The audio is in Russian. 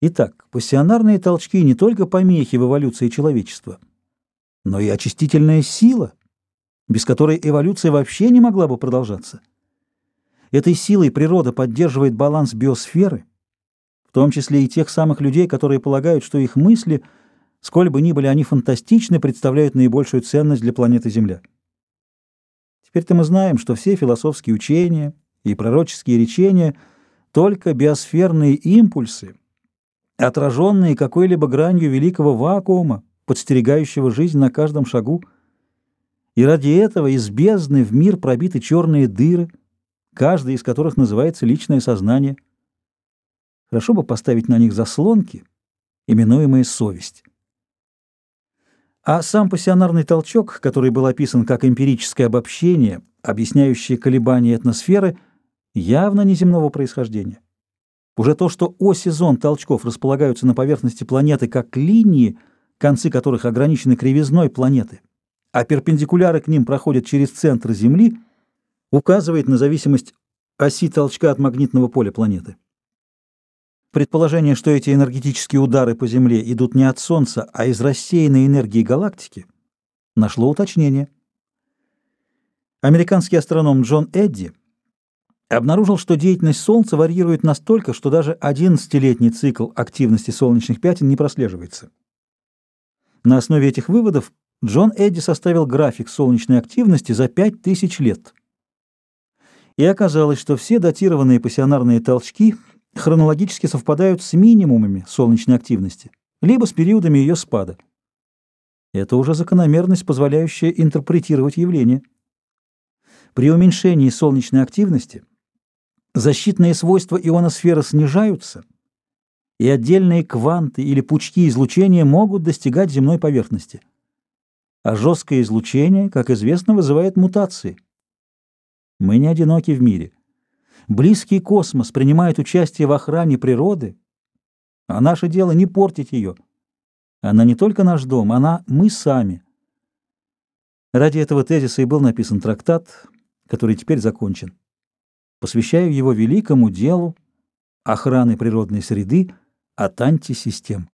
Итак, пассионарные толчки не только помехи в эволюции человечества, но и очистительная сила, без которой эволюция вообще не могла бы продолжаться. Этой силой природа поддерживает баланс биосферы, в том числе и тех самых людей, которые полагают, что их мысли, сколь бы ни были они фантастичны, представляют наибольшую ценность для планеты Земля. Теперь-то мы знаем, что все философские учения и пророческие речения — только биосферные импульсы, отраженные какой-либо гранью великого вакуума, подстерегающего жизнь на каждом шагу. И ради этого из бездны в мир пробиты черные дыры, каждая из которых называется личное сознание. Хорошо бы поставить на них заслонки, именуемые совесть. А сам пассионарный толчок, который был описан как эмпирическое обобщение, объясняющее колебания атмосферы, явно неземного происхождения. Уже то, что оси зон толчков располагаются на поверхности планеты как линии, концы которых ограничены кривизной планеты, а перпендикуляры к ним проходят через центр Земли, указывает на зависимость оси толчка от магнитного поля планеты. Предположение, что эти энергетические удары по Земле идут не от Солнца, а из рассеянной энергии галактики, нашло уточнение. Американский астроном Джон Эдди обнаружил, что деятельность Солнца варьирует настолько, что даже 11-летний цикл активности солнечных пятен не прослеживается. На основе этих выводов Джон Эдди составил график солнечной активности за 5000 лет. И оказалось, что все датированные пассионарные толчки – хронологически совпадают с минимумами солнечной активности, либо с периодами ее спада. Это уже закономерность, позволяющая интерпретировать явление. При уменьшении солнечной активности защитные свойства ионосферы снижаются, и отдельные кванты или пучки излучения могут достигать земной поверхности. А жесткое излучение, как известно, вызывает мутации. Мы не одиноки в мире – Близкий космос принимает участие в охране природы, а наше дело не портить ее. Она не только наш дом, она мы сами. Ради этого тезиса и был написан трактат, который теперь закончен. Посвящаю его великому делу охраны природной среды от антисистем.